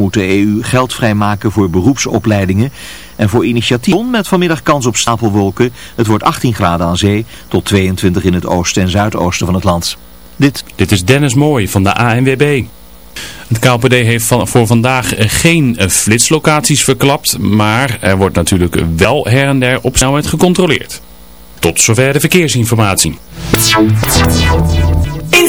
moet de EU geld vrijmaken voor beroepsopleidingen en voor initiatieven met vanmiddag kans op stapelwolken. Het wordt 18 graden aan zee tot 22 in het oosten en zuidoosten van het land. Dit, Dit is Dennis Mooi van de ANWB. Het KLPD heeft van, voor vandaag geen flitslocaties verklapt, maar er wordt natuurlijk wel her en der op snelheid gecontroleerd. Tot zover de verkeersinformatie. In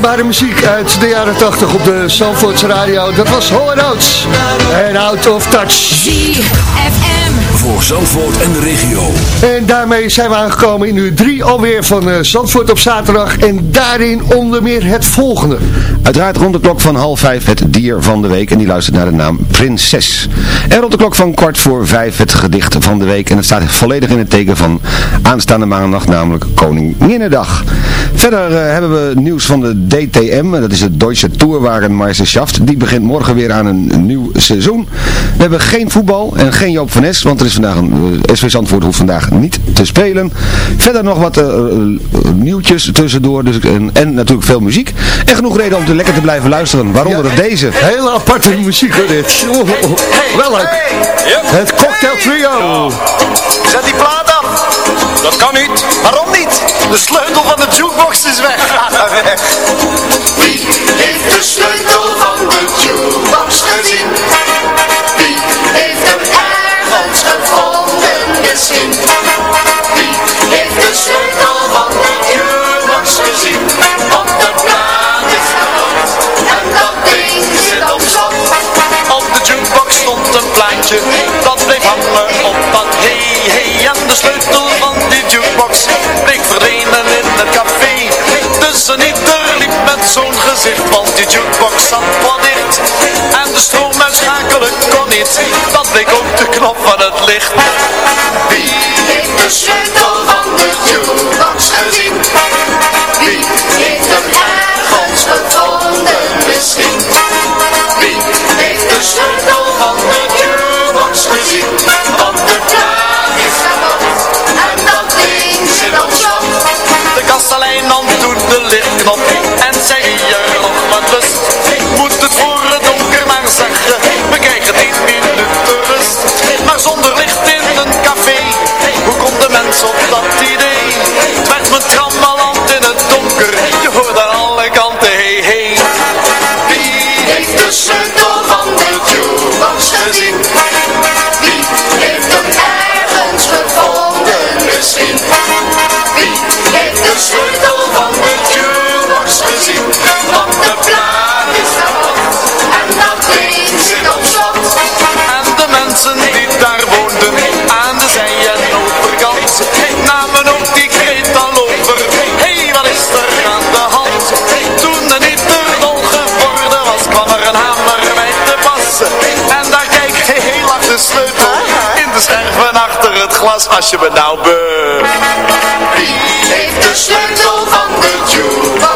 Herkenbare muziek uit de jaren 80 op de Zandvoorts Radio. Dat was Hall Oates en Out of Touch. Voor Zandvoort en de regio. En daarmee zijn we aangekomen in uur 3 alweer van uh, Zandvoort op zaterdag. En daarin onder meer het volgende. Uiteraard rond de klok van half vijf het dier van de week. En die luistert naar de naam Prinses. En rond de klok van kwart voor vijf het gedicht van de week. En het staat volledig in het teken van aanstaande maandag, namelijk Koninginnedag. Verder uh, hebben we nieuws van de DTM. Dat is de Deutsche Tourwagenmeisterschaft. Die begint morgen weer aan een nieuw seizoen. We hebben geen voetbal en geen Joop van Es. Want er is vandaag een uh, SV Zandvoort hoeft vandaag niet te spelen. Verder nog wat uh, nieuwtjes tussendoor. Dus, en, en, natuurlijk veel muziek. En genoeg reden om te lekker te blijven luisteren. Waaronder ja, deze. Hele aparte muziek hoor dit. Oh, oh, oh. Wel leuk. Hey. Yep. Het Cocktail Trio. Zet die plaat af. Dat kan niet. Waarom niet? De sleutel van de jukebox is weg. Wie heeft de sleutel van de jukebox gezien? Misschien? Wie heeft de sleutel van de jukebox gezien? Want de plaat kapot en dat ding zit op slot. Op de jukebox stond een plaatje, dat zo'n gezicht, want die jukebox zat wat dicht. En de stroom uitschakelen kon niet, dat bleek ook de knop van het licht. Wie heeft de sleutel van de jukebox gezien? Wie heeft hem ergens gevonden misschien? Wie heeft de sleutel van de jukebox gezien? Want de plaat is kapot en dat ding zit op slot. De kastelein nam toen de lichtknop hoe komt de mens op dat idee? Met trammeland in het donker, je hoort aan alle kanten hey hey. Wie heeft de namen ook die kreet al over. hey, wat is er aan de hand? Toen de ieder dol geworden was, kwam er een hamer bij te passen. En daar kijk, hey, lag de sleutel in de scherven achter het glas, als je me nou be... Wie heeft de sleutel van de jukebox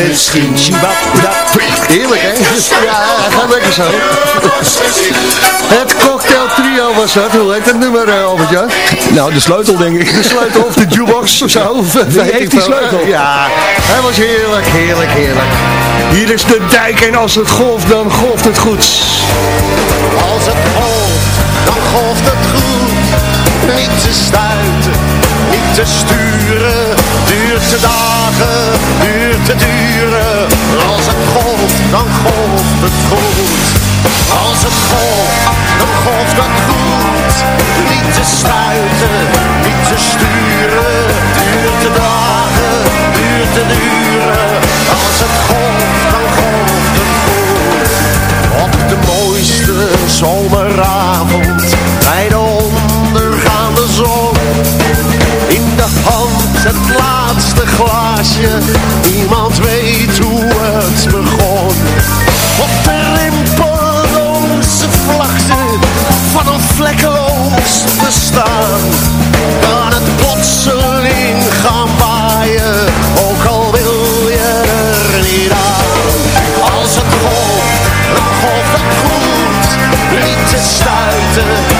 gevonden misschien? Heerlijk hè? Ja, gaat lekker zo. Het cocktail trio was dat. Hoe heet het nummer, uh, Albert-Jan? Nou, de sleutel denk ik. De sleutel of de jukebox of zo. Wie heeft die sleutel? Ja, hij was heerlijk, heerlijk, heerlijk. Hier is de dijk en als het golft, dan golft het goed. Als het golft, dan golft het goed. Niet te stuiten, niet te sturen. Duurt te dagen, duurt te duren. Als het golft, dan golft het goed. Als het golft, dan golft het goed. Niet te stuiten, niet te sturen. Duurt te dagen, duurt te duren. Als het golft, dan golft het goed. Op de mooiste zomeravond bij de het laatste glaasje. Niemand weet hoe het begon. Op de rimpeloze vlakte van een vlekkeloos bestaan. Kan het plotseling gaan waaien, ook al wil je er niet aan. Als het golf, een golf dat komt, niet te stuiten.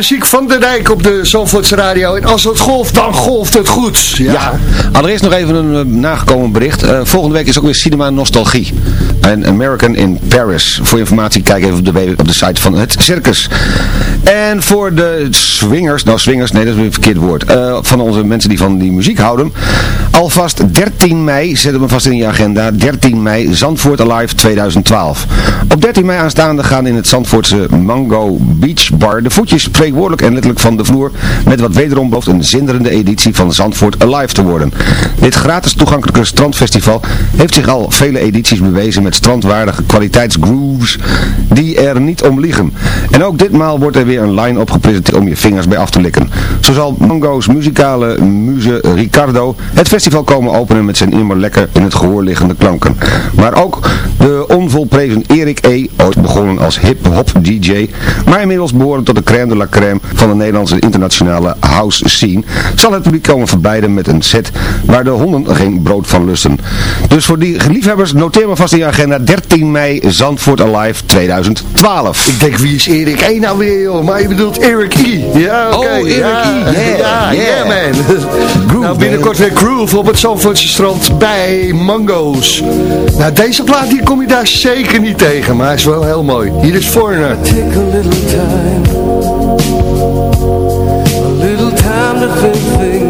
Muziek van de Dijk op de Zandvoorts Radio. En als het golft, dan golft het goed. Ja. Ja, allereerst nog even een eh, nagekomen bericht. Eh, volgende week is ook weer Cinema Nostalgie. Een American in Paris. Voor informatie kijk even op de, op de site van het circus. En voor de swingers, nou swingers, nee dat is weer een verkeerd woord. Eh, van onze mensen die van die muziek houden. Alvast 13 mei, zet hem vast in je agenda. 13 mei, Zandvoort Alive 2012. Op 13 mei aanstaande gaan in het Zandvoortse Mango Beach Bar de voetjes spreekwoordelijk en letterlijk van de vloer. Met wat wederom belooft een zinderende editie van Zandvoort Alive te worden. Dit gratis toegankelijke strandfestival heeft zich al vele edities bewezen met strandwaardige kwaliteitsgrooves die er niet om liegen. En ook ditmaal wordt er weer een line-up om je vingers bij af te likken. Zo zal Mango's muzikale muze Ricardo het festival komen openen met zijn immer lekker in het gehoor liggende klanken. Maar ook de onvolprezen Erik E., ooit begonnen als hip-hop DJ, maar inmiddels behorend tot de crème de la crème van de Nederlandse internationale house scene, zal het publiek komen verbijden met een set waar de honden geen brood van lusten. Dus voor die liefhebbers, noteer maar vast in je agenda 13 mei Zandvoort Alive 2012. Ik denk, wie is Erik E nou weer, joh? Maar bedoelt Eric E. Ja, oké. Oh, Eric ja, E. Yeah, ja, yeah. man. nou, binnenkort weer Groove op het Zandvoortse strand bij Mango's. Nou, deze plaat die kom je daar zeker niet tegen, maar hij is wel heel mooi. Hier is Foreigner. Take a little time, a little time to think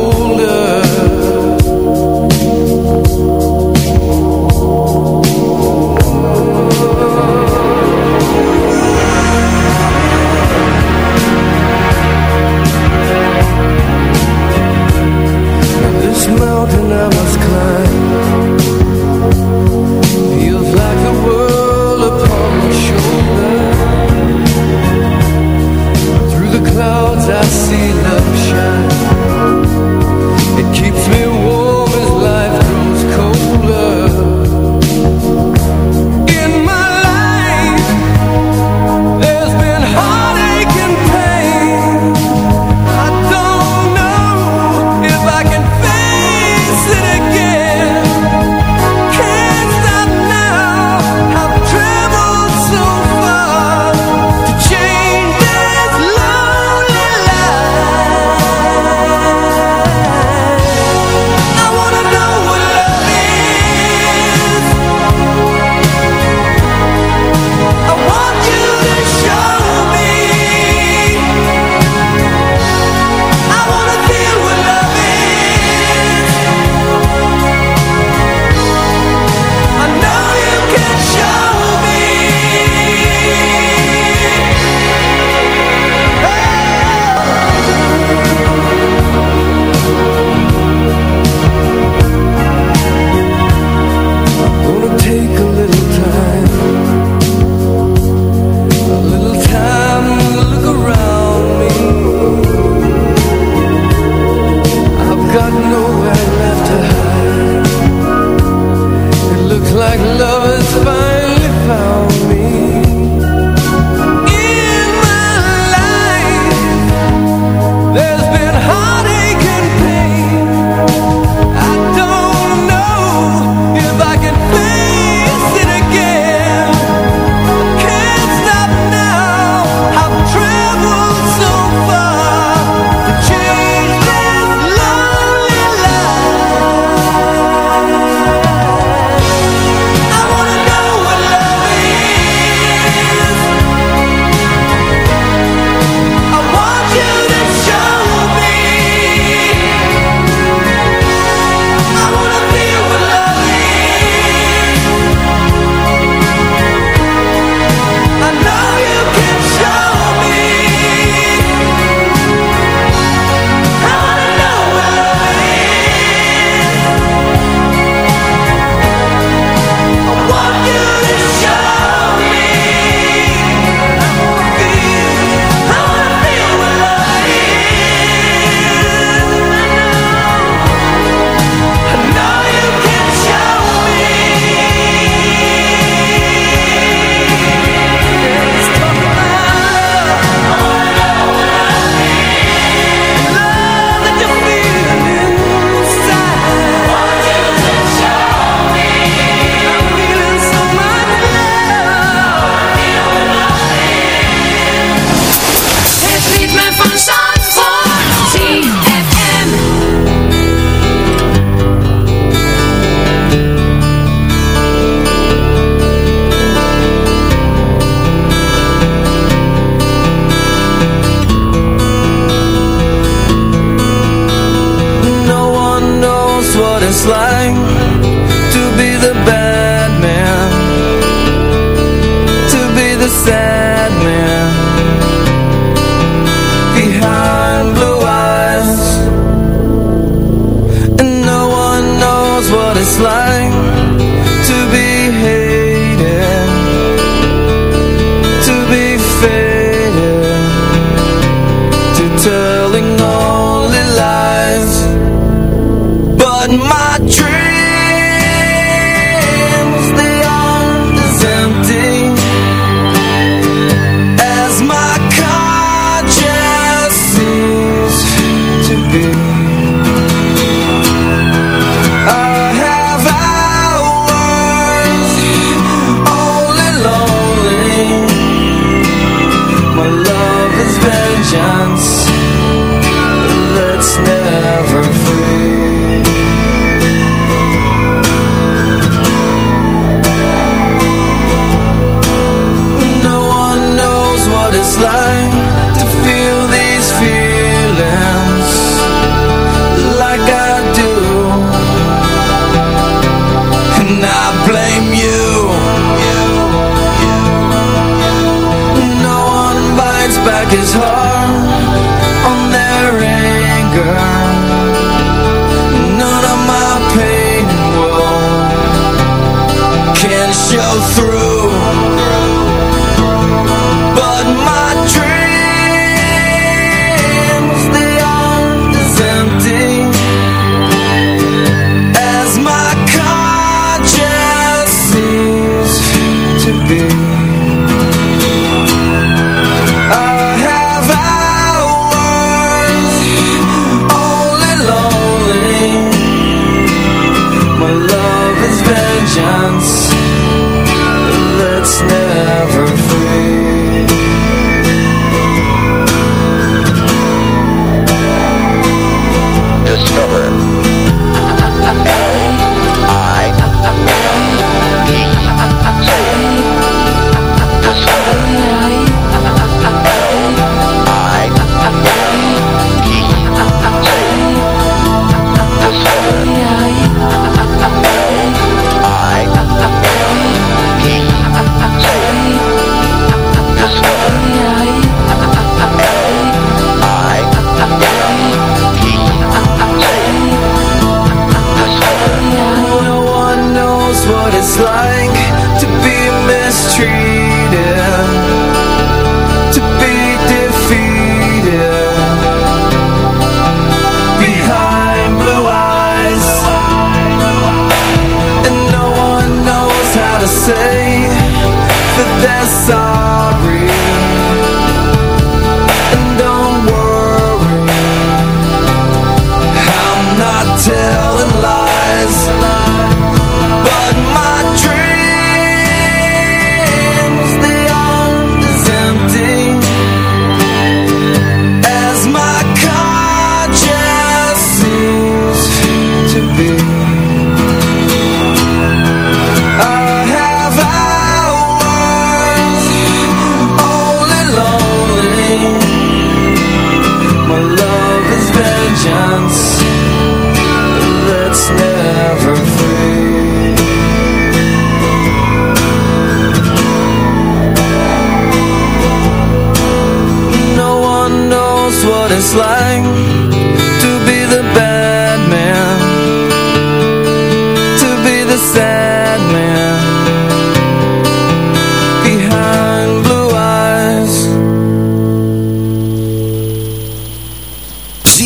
I see love shine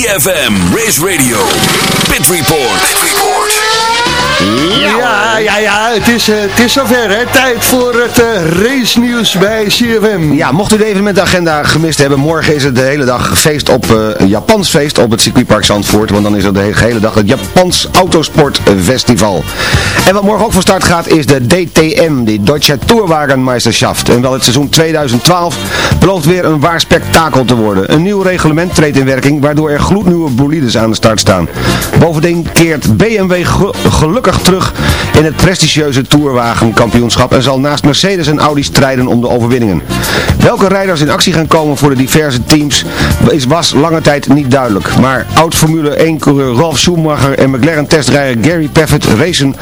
ZFM, Race Radio, Pit Report. Ja, ja, ja, het is, eh, het is zover, hè. Tijd voor het uh, race nieuws bij CFM. Ja, mocht u de evenementagenda gemist hebben, morgen is het de hele dag feest op, eh, een Japans feest op het circuitpark Zandvoort. Want dan is het de he- hele dag het Japans Autosport Festival. En wat morgen ook van start gaat is de DTM, de Deutsche Tourwagenmeisterschaft. En wel het seizoen 2012 belooft weer een waar spektakel te worden. Een nieuw reglement treedt in werking, waardoor er gloednieuwe bolides aan de start staan. Bovendien keert BMW ge- terug in het prestigieuze Tourwagenkampioenschap en zal naast Mercedes en Audi strijden om de overwinningen. Welke rijders in actie gaan komen voor de diverse teams is, was lange tijd niet duidelijk. Maar oud-Formule 1-coureur Ralf Schumacher en McLaren-testrijder Gary Paffett racen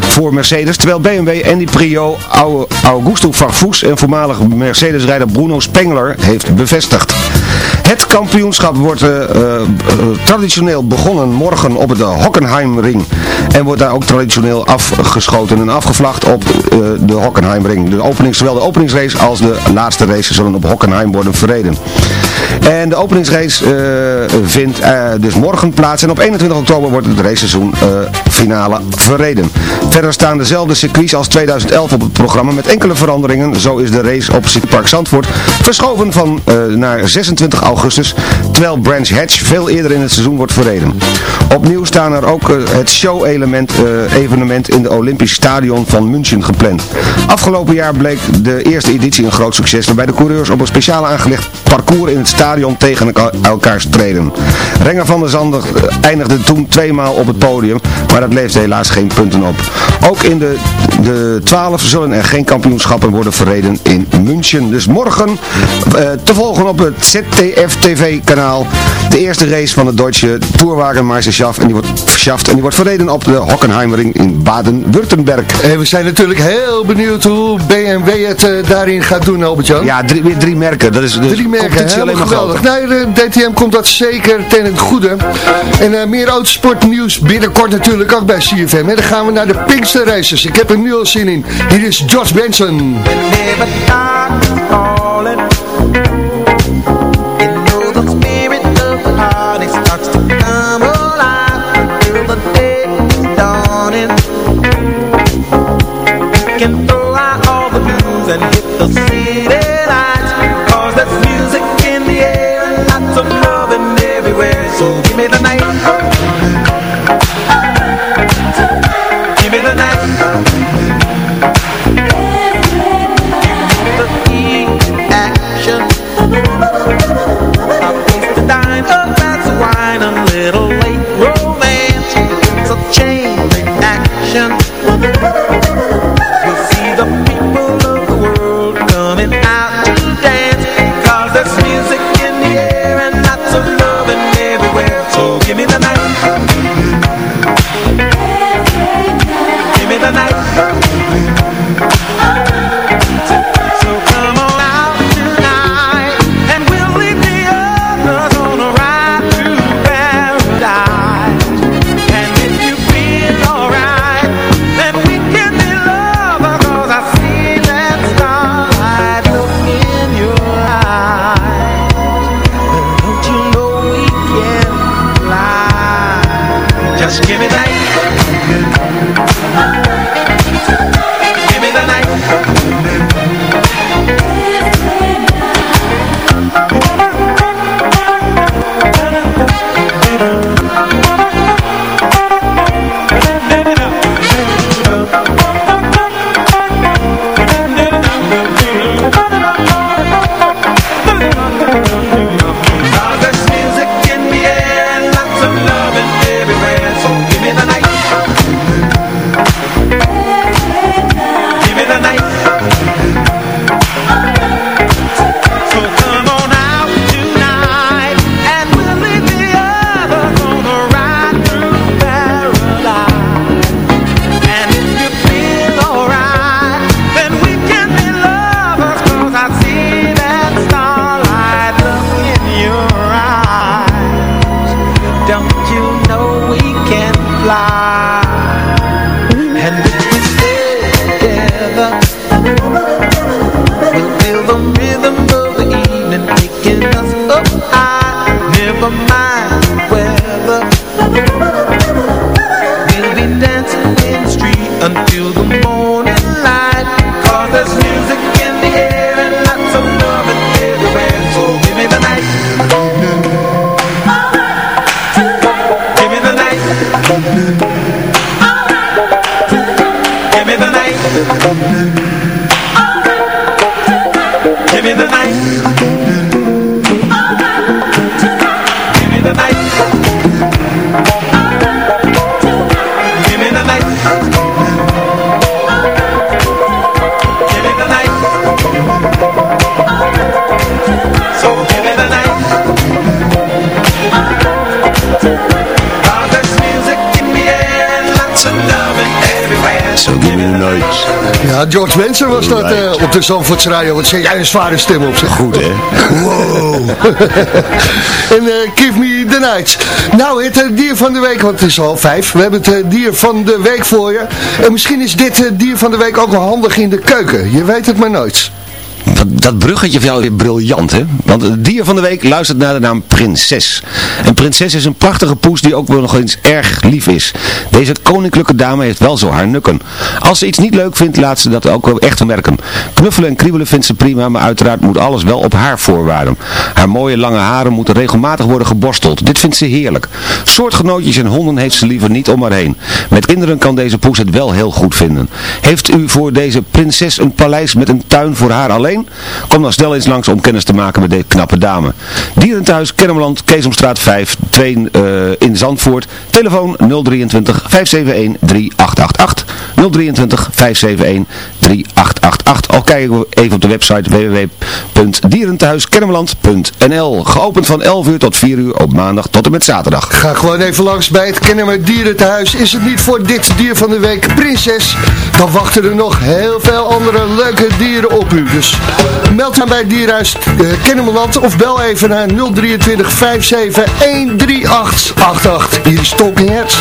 voor Mercedes, terwijl BMW Andy Prio, Au- Augusto Farfus en voormalig Mercedes-rijder Bruno Spengler heeft bevestigd. Het kampioenschap wordt eh, eh, eh, traditioneel begonnen morgen op de Hockenheimring. En wordt daar ook traditioneel afgeschoten en afgevlacht op de Hockenheimring. De opening, zowel de openingsrace als de laatste race zullen op Hockenheim worden verreden. En de openingsrace vindt dus morgen plaats en op 21 oktober wordt het raceseizoen finale verreden. Verder staan dezelfde circuits als 2011 op het programma met enkele veranderingen. Zo is de race op Park Zandvoort verschoven van naar 26 augustus, terwijl Branch Hatch veel eerder in het seizoen wordt verreden. Opnieuw staan er ook het show-element evenement in de Olympisch Stadion van München gepland. Afgelopen jaar bleek de eerste editie een groot succes, waarbij de coureurs op een speciaal aangelegd parcours in het stadion tegen elkaar streden. Renger van der Zanden eindigde toen tweemaal op het podium, maar dat leefde helaas geen punten op. Ook in de, de 12 zullen er geen kampioenschappen worden verreden in München. Dus morgen te volgen op het ZTF-TV-kanaal de eerste race van de Duitse Tourwagenmeisterschaft en die wordt Schaft, en die wordt verreden op de Hockenheimering in Baden-Württemberg. En we zijn natuurlijk heel benieuwd hoe BMW het uh, daarin gaat doen, Albert-Jan. Ja, drie, weer drie merken. Dat is de drie merken, alleen maar geweldig. Nee, de DTM komt dat zeker ten het goede. En uh, meer autosportnieuws binnenkort natuurlijk ook bij CFM. En dan gaan we naar de Pinkster Races. Ik heb er nu al zin in. Hier is Josh Benson. And So give me the night Ja, George Benson was dat uh, op de Zandvoorts Radio. Wat zeg jij een zware stem op zich. Goed, hè? Wow. en uh, Give Me the Night. Nou, het eh, dier van de week, want het is al vijf. We hebben het eh, dier van de week voor je. En misschien is dit eh, dier van de week ook wel handig in de keuken. Je weet het maar nooit. Dat, bruggetje van jou is briljant, hè? Want het dier van de week luistert naar de naam Prinses. En Prinses is een prachtige poes die ook wel nog eens erg lief is. Deze koninklijke dame heeft wel zo haar nukken. Als ze iets niet leuk vindt, laat ze dat ook wel echt merken. Knuffelen en kriebelen vindt ze prima, maar uiteraard moet alles wel op haar voorwaarden. Haar mooie lange haren moeten regelmatig worden geborsteld. Dit vindt ze heerlijk. Soortgenootjes en honden heeft ze liever niet om haar heen. Met kinderen kan deze poes het wel heel goed vinden. Heeft u voor deze prinses een paleis met een tuin voor haar alleen? Kom dan snel eens langs om kennis te maken met deze knappe dame. Dierenthuis, Kennemerland, Keesomstraat 5, 2 eh, in Zandvoort. Telefoon 023 571 3888. 023 571 3888. Al kijken we even op de website www.dierenthuiskennemerland.nl. Geopend van 11 uur tot 4 uur op maandag tot en met zaterdag. Ga gewoon even langs bij het Kennemer Dierenthuis. Is het niet voor dit dier van de week prinses? Dan wachten er nog heel veel andere leuke dieren op u. Dus meld aan bij Dierhuis uh, Kennemerland of bel even naar 023 57 13888. Hier is Talking Heads.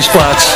Wind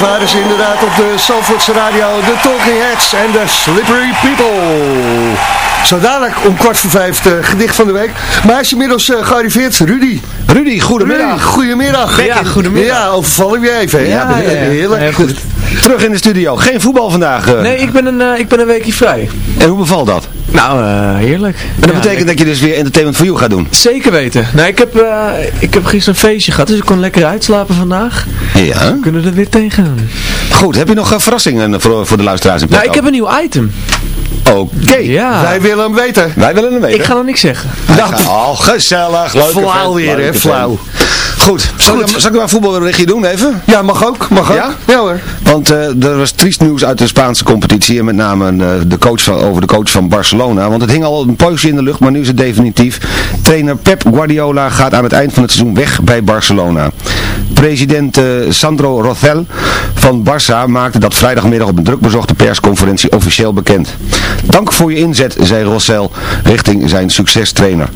waren ze inderdaad op de Zalvoortse radio, de Talking Heads en de Slippery People. Zo dadelijk om kwart voor vijf het gedicht van de week. Maar hij is inmiddels uh, gearriveerd, Rudy. Rudy, goedemiddag. Rudy, goedemiddag. Ja, goedemiddag. Ja, overval ik je even. hè? Ja, ja, ja. heerlijk. Ja, goed. Terug in de studio. Geen voetbal vandaag. eh. Nee, ik ben een, eh, ik ben een weekje vrij. En hoe bevalt dat? Nou, eh, heerlijk. En dat betekent dat je dus weer Entertainment for You gaat doen? Zeker weten. Nou, ik heb, eh, ik heb gisteren een feestje gehad, dus ik kon lekker uitslapen vandaag. Ja. We kunnen er weer tegenaan. Goed, heb je nog eh, verrassingen voor, voor de luisteraars in Nou, ik heb een nieuw item. Oké. Ja. Wij willen hem weten. Wij willen hem weten. Ik ga nog niks zeggen. Dat... Oh, gezellig. Leuke Flauw weer, hè, flauw. Goed. Zal, Ik, zal ik maar een voetbalberichtje doen even? Ja, mag ook, mag ook. Ja? Ja hoor. Want eh, er was triest nieuws uit de Spaanse competitie. En met name eh, de coach van, over de coach van Barcelona. Want het hing al een poosje in de lucht, maar nu is het definitief. Trainer Pep Guardiola gaat aan het eind van het seizoen weg bij Barcelona. President eh, Sandro Rothel van Barça maakte dat vrijdagmiddag op een drukbezochte persconferentie officieel bekend. Dank voor je inzet, zei Rothel richting zijn succestrainer.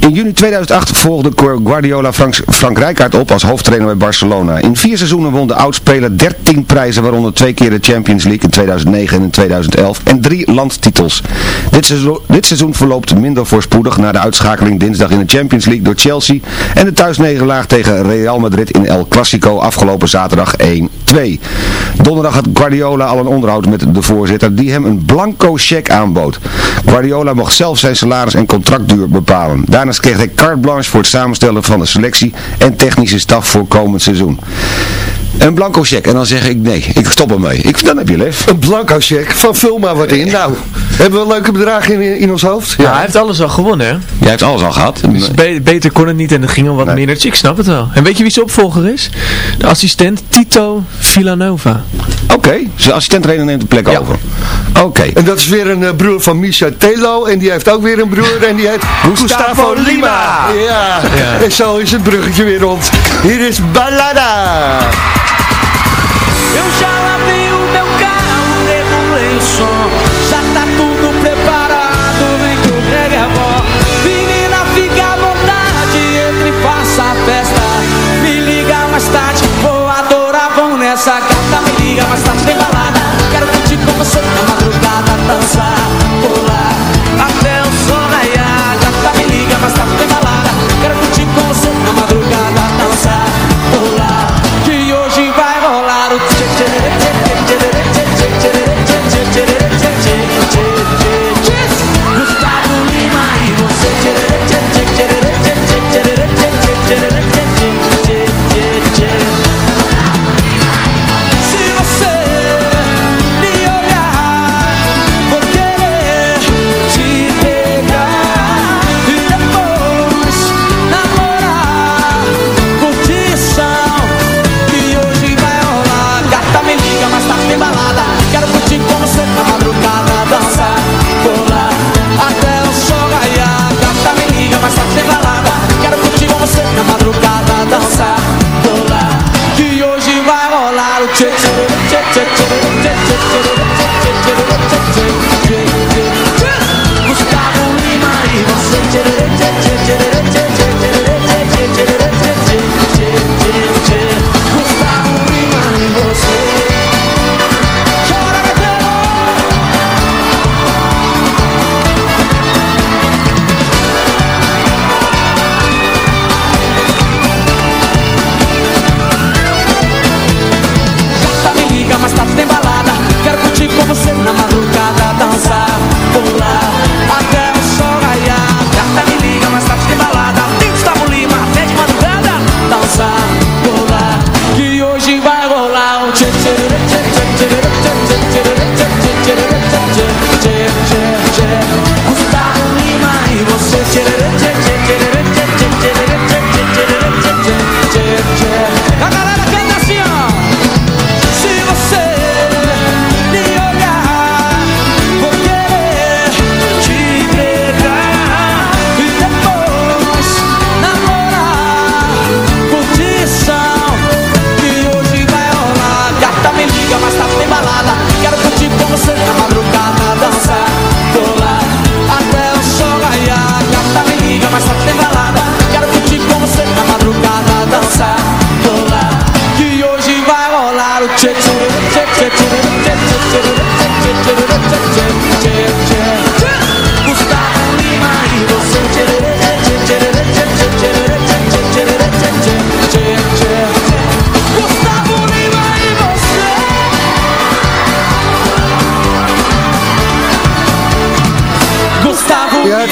In juni 2008 volgde Guardiola Frank, Frank Rijkaard op als hoofdtrainer bij Barcelona. In vier seizoenen won de oudspeler 13 prijzen, waaronder twee keer de Champions League in 2009 en in 2011 en drie landtitels. Dit seizoen, dit seizoen verloopt minder voorspoedig na de uitschakeling dinsdag in de Champions League door Chelsea en de thuisnederlaag tegen Real Madrid in El Clasico afgelopen zaterdag 1-2. Donderdag had Guardiola al een onderhoud met de voorzitter die hem een blanco cheque aanbood. Guardiola mocht zelf zijn salaris en contractduur bepalen. Daarnaast kreeg hij carte blanche voor het samenstellen van de selectie en technische staf voor komend seizoen. Een blanco cheque en dan zeg ik nee, ik stop ermee. Ik, dan heb je lef. Een blanco check van vul maar wat in. Nou, hebben we een leuke bedrag in, in ons hoofd? Ja, hij heeft alles al gewonnen, hè? Jij hebt alles al gehad. Dus be- beter kon het niet en het ging al wat minder. Dus ik snap het wel. En weet je wie zijn opvolger is? De assistent Tito Villanova. Oké, zijn assistent-trainer neemt de plek over. Oké. En dat is weer een eh, broer van Misha Telo. En die heeft ook weer een broer. En die heet Gustavo Lima. Ja. Ja. En zo is het bruggetje weer rond. Hier is Ballada. Eu já lavei o meu carro, regulei o som Já tá tudo preparado, vem que o reggae é bom Menina, fica à vontade, entre e faça a festa. Me liga mais tarde, vou adorar, vão nessa gata. Me liga mais tarde, tem balada. Quero curtir com você na madrugada Dançar, pular, Gustavo Lima y vos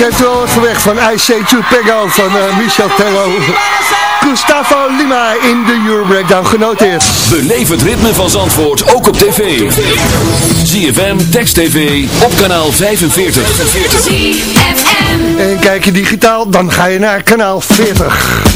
het heeft wel weg van I Say to Pego van eh, Michel Tello. Gustavo Lima in de Euro Breakdown genoteerd. Beleef het ritme van Zandvoort ook op tv. ZFM, Text TV, op kanaal 45. En kijk je digitaal, dan ga je naar kanaal 40.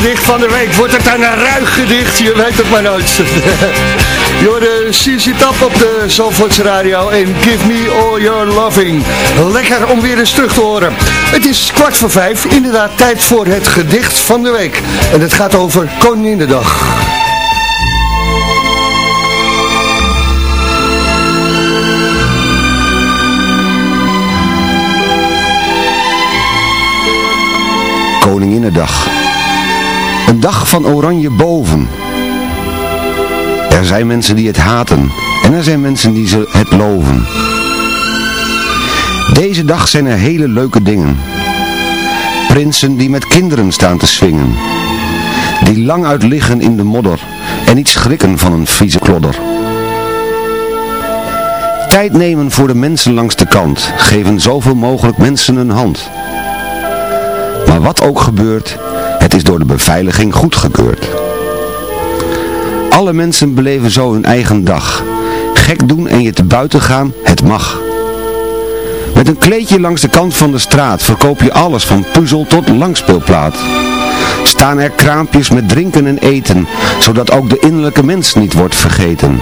Gedicht van de week? Wordt het een ruig gedicht? Je weet het maar nooit. Jorde CC Tap op de Zalvoorts Radio en Give Me All Your Loving. Lekker om weer eens terug te horen. Het is kwart voor vijf, inderdaad tijd voor het gedicht van de week. En het gaat over Koninginnedag. Koninginnedag. Een dag van oranje boven. Er zijn mensen die het haten en er zijn mensen die ze het loven. Deze dag zijn er hele leuke dingen. Prinsen die met kinderen staan te swingen. Die lang uit liggen in de modder en niet schrikken van een vieze klodder. Tijd nemen voor de mensen langs de kant, geven zoveel mogelijk mensen een hand. Maar wat ook gebeurt, is door de beveiliging goedgekeurd. Alle mensen beleven zo hun eigen dag. Gek doen en je te buiten gaan, het mag. Met een kleedje langs de kant van de straat verkoop je alles van puzzel tot langspeelplaat. staan er kraampjes met drinken en eten, zodat ook de innerlijke mens niet wordt vergeten.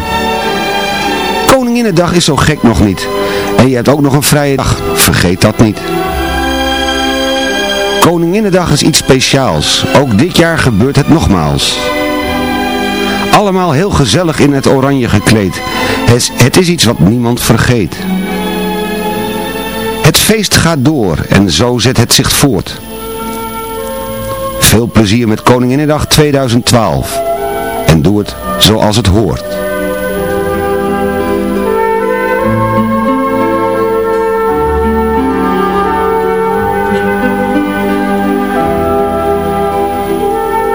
Koninginnedag is zo gek nog niet. En je hebt ook nog een vrije dag, vergeet dat niet. Koninginnedag is iets speciaals. Ook dit jaar gebeurt het nogmaals. Allemaal heel gezellig in het oranje gekleed. Het, is iets wat niemand vergeet. Het feest gaat door en zo zet het zich voort. Veel plezier met Koninginnedag 2012. En doe het zoals het hoort.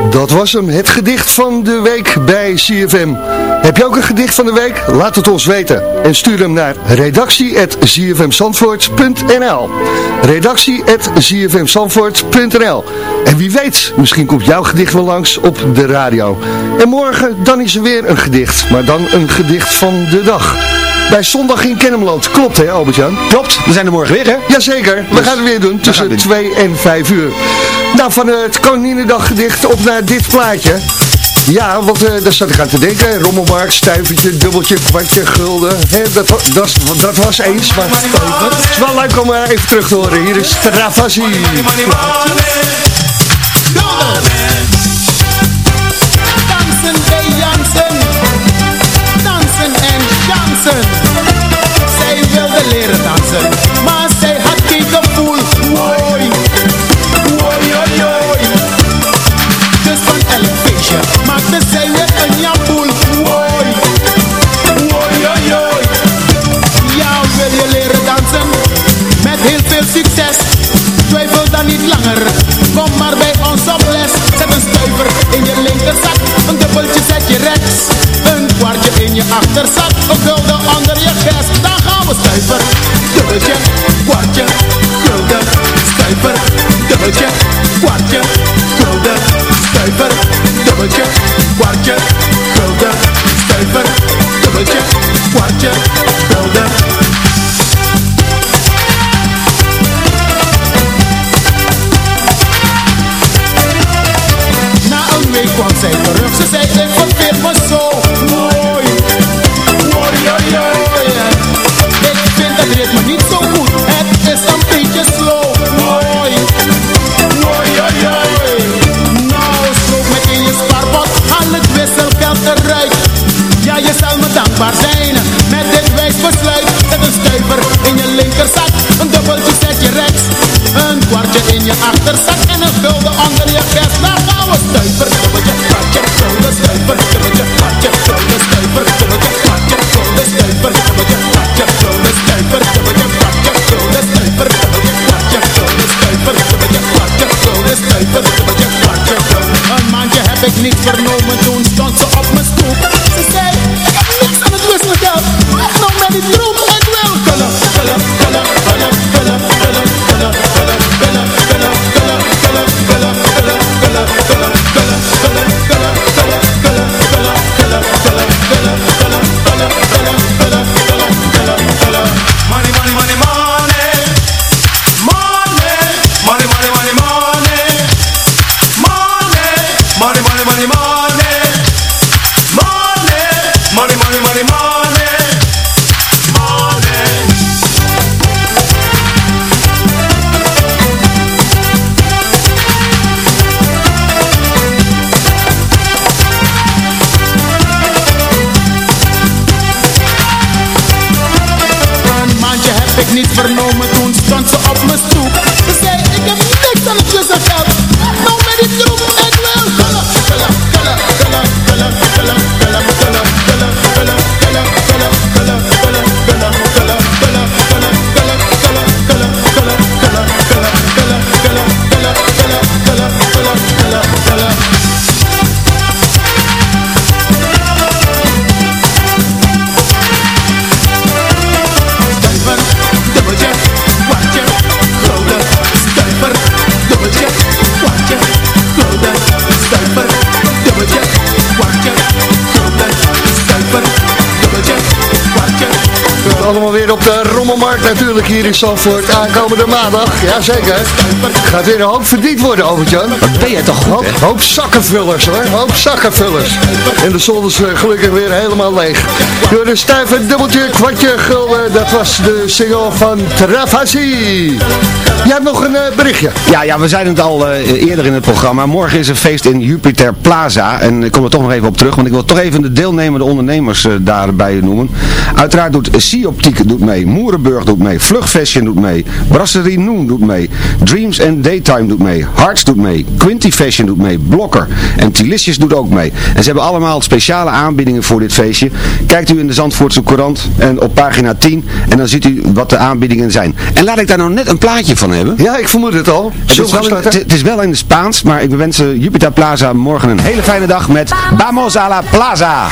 Dat was hem, het gedicht van de week bij CFM. Heb je ook een gedicht van de week? Laat het ons weten. En stuur hem naar redactie.zfmzandvoort.nl redactie.zfmzandvoort.nl En wie weet, misschien komt jouw gedicht wel langs op de radio. En morgen, dan is er weer een gedicht. Maar dan een gedicht van de dag. Bij Zondag in Kennemerland. Klopt hè Albert-Jan? Klopt, we zijn er morgen weer hè? Jazeker, we Dus, gaan het weer doen tussen gaan we 2 en 5 uur. Nou, van het Koninginnedag gedicht op naar dit plaatje. Ja, want eh, daar zat ik aan te denken. Rommelmarkt, stuivertje, dubbeltje, kwartje, gulden. Hè, dat, dat, dat was eens, maar het is wel leuk om eh, even terug te horen. Hier is Travassi. Dansen. Zij wilde leren dansen, maar zij had geen gevoel. Woi, woi, oi, oi. Dus van elk feestje maakte zij weer een jamboel. Woi, woi, oi. Ja, wil je leren dansen? Met heel veel succes. Twijfel dan niet langer. Kom maar bij ons op les. Zet een stuiver in je linkerzak. Een dubbeltje zet je rechts. Je achterzak. Een gulden onder je gest. Dan gaan we stuiver. Dubbeltje, kwartje, gulden. Stuiver, dubbeltje, kwartje, gulden. Stuiver, dubbeltje, kwartje, gulden. Stuiver, dubbeltje, kwartje, gulden. Na een week kwam zij after sex. Allemaal weer op de Rommelmarkt natuurlijk hier in Zandvoort. Aankomende maandag, jazeker. Gaat weer een hoop verdiend worden, Albert-Jan. Wat ben jij toch goed, Hoop, hoop zakkenvullers hoor, hoop zakkenvullers. En de zon is eh, gelukkig weer helemaal leeg. Door de stuiver, dubbeltje, kwartje, gulden, dat was de single van Travassi. Jij hebt nog een eh, berichtje. Ja, ja, we zeiden het al eh, eerder in het programma. Morgen is een feest in Jupiter Plaza. En ik kom er toch nog even op terug, want ik wil toch even de deelnemende ondernemers daarbij noemen. Uiteraard doet Doet mee, Moerenburg doet mee, Vlug Fashion doet mee, Brasserie Noon doet mee, Dreams and Daytime doet mee, Hearts doet mee, Quinty Fashion doet mee, Blokker en Tilicious doet ook mee. En ze hebben allemaal speciale aanbiedingen voor dit feestje. Kijkt u in de Zandvoortse Courant en op pagina 10 en dan ziet u wat de aanbiedingen zijn. En laat ik daar nou net een plaatje van hebben. Ja, ik vermoed het al. Het is, wel in, het, het is wel in het Spaans, maar ik wens eh, Jupiter Plaza morgen een hele fijne dag met Vamos a la Plaza.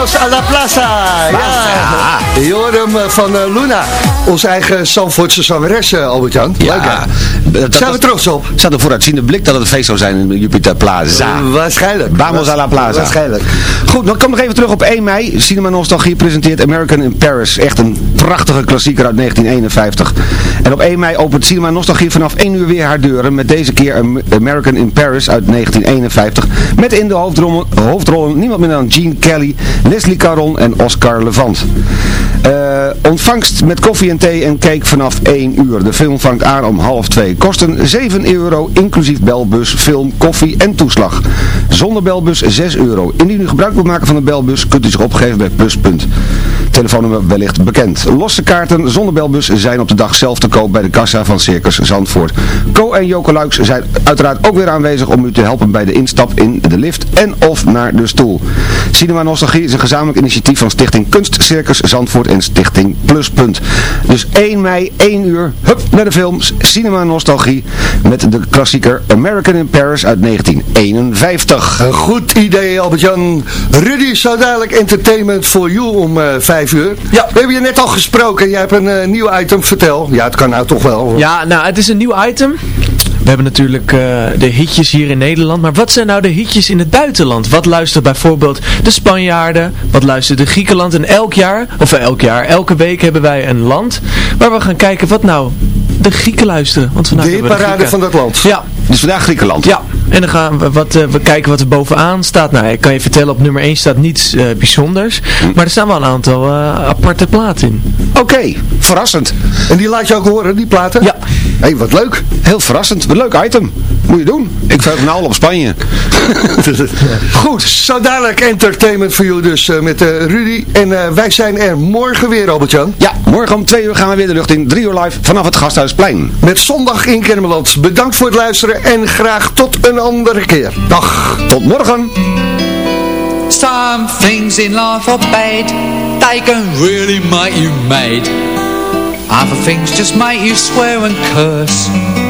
Vamos a la plaza. Ja, je hoort hem eh, van eh, Luna. Onze eigen Zandvoortse zangeres, eh, Albert-Jan. Leuk, hè? dat Zijn we trots op? Zat een vooruitziende blik dat het een feest zou zijn in Jupiter Plaza. Eh, waarschijnlijk. Vamos a la Plaza. Waarschijnlijk. Goed, dan kom ik even terug op 1 mei. Cinema Nostalgie presenteert American in Paris. Echt een prachtige klassieker uit 1951. En op 1 mei opent Cinema Nostalgie vanaf 1 uur weer haar deuren. Met deze keer Am- American in Paris uit 1951. Met in de hoofdrollen, hoofdrollen niemand minder dan Gene Kelly, Leslie Caron en Oscar Levant. Eh, ontvangst met koffie en cake vanaf 1 uur. De film vangt aan om half 2. Kosten 7 euro, inclusief belbus, film, koffie en toeslag. Zonder belbus 6 euro. Indien u gebruik wilt maken van de belbus, kunt u zich opgeven bij Pluspunt. Telefoonnummer wellicht bekend. Losse kaarten zonder belbus zijn op de dag zelf te koop bij de kassa van Circus Zandvoort. Co en Joko Luiks zijn uiteraard ook weer aanwezig om u te helpen bij de instap in de lift en of naar de stoel. Cinema Nostalgie is een gezamenlijk initiatief van Stichting Kunst Circus Zandvoort en Stichting Pluspunt. Dus 1 mei, 1 uur, hup, naar de films Cinema Nostalgie met de klassieker American in Paris uit 1951. Een goed idee, Albert-Jan. Rudy, zo dadelijk entertainment voor you om eh 5 vijf uur. Ja. We hebben je net al gesproken. Jij hebt een eh, nieuw item. Vertel. Ja, het kan nou toch wel. Ja, nou, het is een nieuw item. We hebben natuurlijk eh, de hitjes hier in Nederland, maar wat zijn nou de hitjes in het buitenland? Wat luistert bijvoorbeeld de Spanjaarden? Wat luistert de Griekenland? En elk jaar, of elk jaar, elke week hebben wij een land waar we gaan kijken wat nou de Grieken luisteren. Want vandaag De Grieken. van dat land. Ja. Dus vandaag Griekenland. Ja, en dan gaan we, wat, eh, we kijken wat er bovenaan staat. Nou, ik kan je vertellen, op nummer 1 staat niets eh, bijzonders. Maar er staan wel een aantal eh, aparte platen in. Oké, verrassend. En die laat je ook horen, die platen? Ja. Hé, hey, wat leuk. Heel verrassend. Wat leuk item. Moet je doen. Ik verheug me nou al op Spanje. Goed, zo dadelijk entertainment voor jullie dus eh, met eh, Rudy. En eh, wij zijn er morgen weer, Albert-Jan. Ja, morgen om twee uur gaan we weer de lucht in. Drie uur live vanaf het Gasthuisplein. Met zondag in Kennemerland. Bedankt voor het luisteren en graag tot een andere keer. Dag. Tot morgen. Some things in life are bad They can really make you mad Other things just make you swear and curse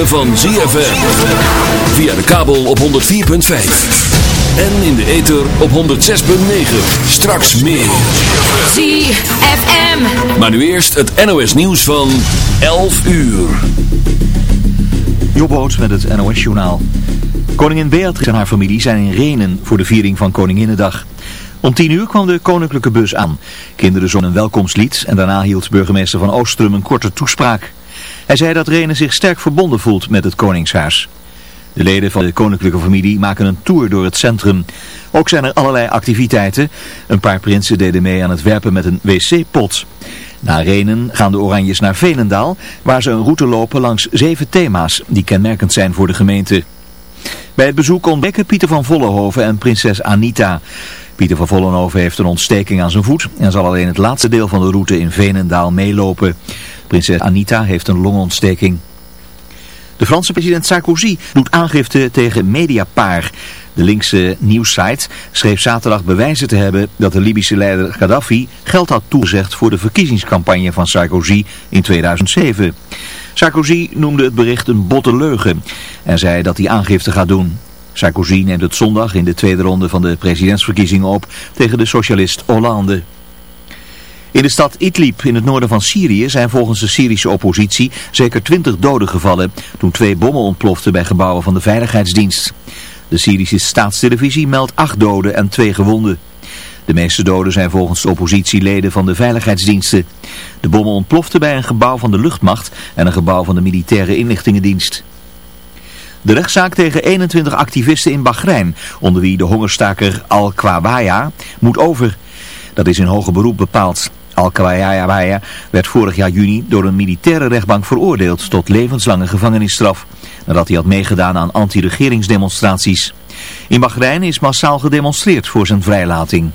ritme van ZFM. Via de kabel op 104.5. En in de ether op 106.9. Straks meer. ZFM. Maar nu eerst het NOS nieuws van 11 uur. Jobboot met het NOS-journaal. Koningin Beatrix en haar familie zijn in Renen voor de viering van Koninginnedag. Om tien uur kwam de koninklijke bus aan. Kinderen zongen een welkomstlied en daarna hield burgemeester van Oostrum een korte toespraak. Hij zei dat Renen zich sterk verbonden voelt met het Koningshuis. De leden van de koninklijke familie maken een tour door het centrum. Ook zijn er allerlei activiteiten. Een paar prinsen deden mee aan het werpen met een wc-pot. Na Renen gaan de Oranjes naar Velendaal, waar ze een route lopen langs zeven thema's die kenmerkend zijn voor de gemeente. Bij het bezoek ontdekken Pieter van Vollenhoven en prinses Anita. Pieter van Vollenhoven heeft een ontsteking aan zijn voet en zal alleen het laatste deel van de route in Veenendaal meelopen. Prinses Anita heeft een longontsteking. De Franse president Sarkozy doet aangifte tegen Mediapar. De linkse nieuwssite schreef zaterdag bewijzen te hebben dat de Libische leider Gaddafi geld had toegezegd voor de verkiezingscampagne van Sarkozy in 2007. Sarkozy noemde het bericht een botte leugen en zei dat hij aangifte gaat doen. Sarkozy neemt het zondag in de tweede ronde van de presidentsverkiezingen op tegen de socialist Hollande. In de stad Idlib in het noorden van Syrië zijn volgens de Syrische oppositie zeker 20 doden gevallen toen twee bommen ontploften bij gebouwen van de veiligheidsdienst. De Syrische staatstelevisie meldt acht doden en twee gewonden. De meeste doden zijn volgens de oppositie leden van de veiligheidsdiensten. De bommen ontploften bij een gebouw van de luchtmacht en een gebouw van de militaire inlichtingendienst. De rechtszaak tegen 21 activisten in Bahrein, onder wie de hongerstaker Al-Kwawaya, moet over. Dat is in hoger beroep bepaald. Al-Kwawaya werd vorig jaar juni door een militaire rechtbank veroordeeld tot levenslange gevangenisstraf. Nadat hij had meegedaan aan anti-regeringsdemonstraties. In Bahrein is massaal gedemonstreerd voor zijn vrijlating.